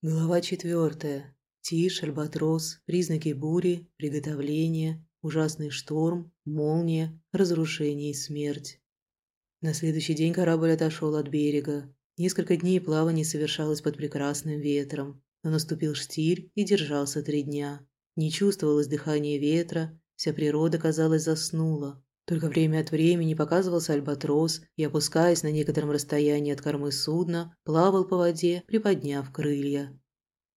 Глава четвертая. Тишь, альбатрос, признаки бури, приготовление, ужасный шторм, молния, разрушение и смерть. На следующий день корабль отошел от берега. Несколько дней плавание совершалось под прекрасным ветром, но наступил штиль и держался три дня. Не чувствовалось дыхания ветра, вся природа, казалось, заснула. Только время от времени показывался альбатрос и, опускаясь на некотором расстоянии от кормы судна, плавал по воде, приподняв крылья.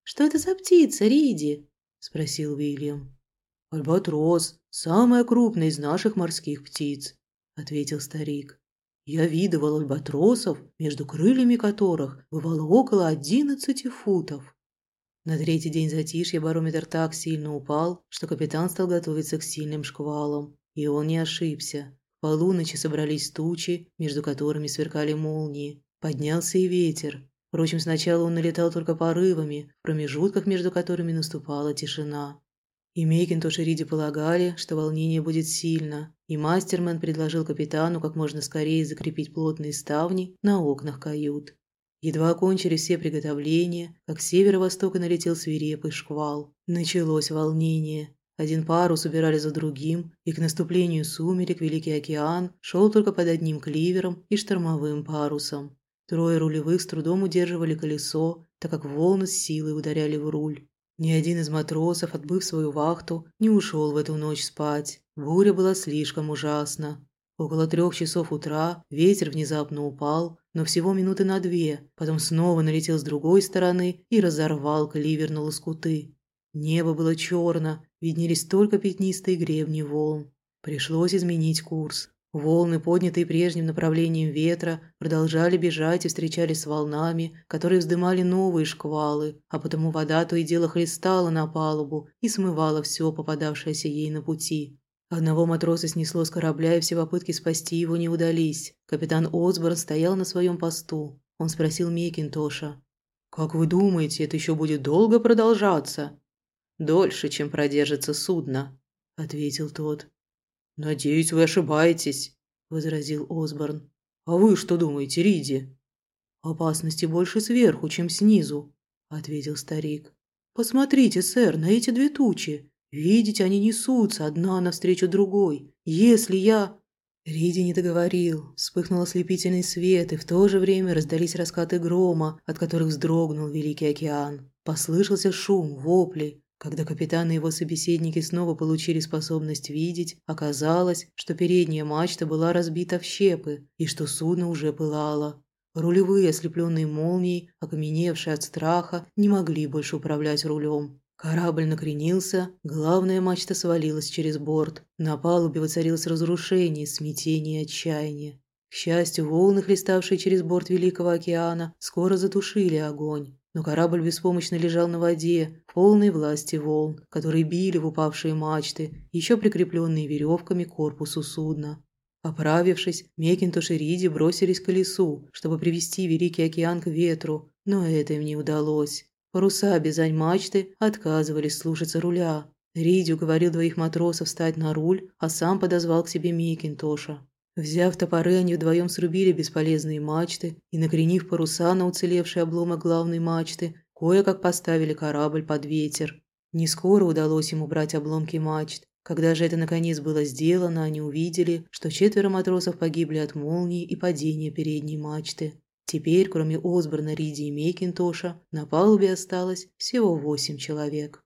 «Что это за птица, Риди?» – спросил Уильям. «Альбатрос – самая крупная из наших морских птиц», – ответил старик. «Я видывал альбатросов, между крыльями которых бывало около одиннадцати футов». На третий день затишья барометр так сильно упал, что капитан стал готовиться к сильным шквалам. И он не ошибся. В полуночи собрались тучи, между которыми сверкали молнии. Поднялся и ветер. Впрочем, сначала он налетал только порывами, в промежутках между которыми наступала тишина. И Мейкинтош и Риди полагали, что волнение будет сильно, и мастермен предложил капитану как можно скорее закрепить плотные ставни на окнах кают. Едва окончили все приготовления, как с северо-востока налетел свирепый шквал. Началось волнение. Один парус убирали за другим, и к наступлению сумерек Великий океан шел только под одним кливером и штормовым парусом. Трое рулевых с трудом удерживали колесо, так как волны с силой ударяли в руль. Ни один из матросов, отбыв свою вахту, не ушел в эту ночь спать. Буря была слишком ужасна. Около трех часов утра ветер внезапно упал, но всего минуты на две, потом снова налетел с другой стороны и разорвал кливер на лоскуты. Небо было черно, виднелись только пятнистые гребни волн. Пришлось изменить курс. Волны, поднятые прежним направлением ветра, продолжали бежать и встречались с волнами, которые вздымали новые шквалы, а потому вода то и дело хлестала на палубу и смывала все, попадавшееся ей на пути. Одного матроса снесло с корабля, и все попытки спасти его не удались. Капитан Осборн стоял на своем посту. Он спросил Мекинтоша. «Как вы думаете, это еще будет долго продолжаться?» «Дольше, чем продержится судно», – ответил тот. «Надеюсь, вы ошибаетесь», – возразил Осборн. «А вы что думаете, Риди?» «Опасности больше сверху, чем снизу», – ответил старик. «Посмотрите, сэр, на эти две тучи. Видите, они несутся одна навстречу другой. Если я...» Риди не договорил. Вспыхнул ослепительный свет, и в то же время раздались раскаты грома, от которых вздрогнул Великий океан. Послышался шум, вопли. Когда капитан и его собеседники снова получили способность видеть, оказалось, что передняя мачта была разбита в щепы и что судно уже пылало. Рулевые, ослепленные молнией, окаменевшие от страха, не могли больше управлять рулем. Корабль накренился, главная мачта свалилась через борт. На палубе воцарилось разрушение, смятение и отчаяние. К счастью, волны, хлеставшие через борт Великого океана, скоро затушили огонь. Но корабль беспомощно лежал на воде, в полной власти волн, которые били в упавшие мачты, еще прикрепленные веревками к корпусу судна. Оправившись, Мекинтош и Риди бросились к колесу, чтобы привести Великий океан к ветру, но это им не удалось. Паруса без мачты отказывались слушаться руля. Риди уговорил двоих матросов встать на руль, а сам подозвал к себе Мекинтоша. Взяв топоры, они вдвоем срубили бесполезные мачты и, накренив паруса на уцелевший обломок главной мачты, кое-как поставили корабль под ветер. Не скоро удалось ему убрать обломки мачт. Когда же это наконец было сделано, они увидели, что четверо матросов погибли от молнии и падения передней мачты. Теперь, кроме Осборна, Риди и Мейкинтоша, на палубе осталось всего восемь человек.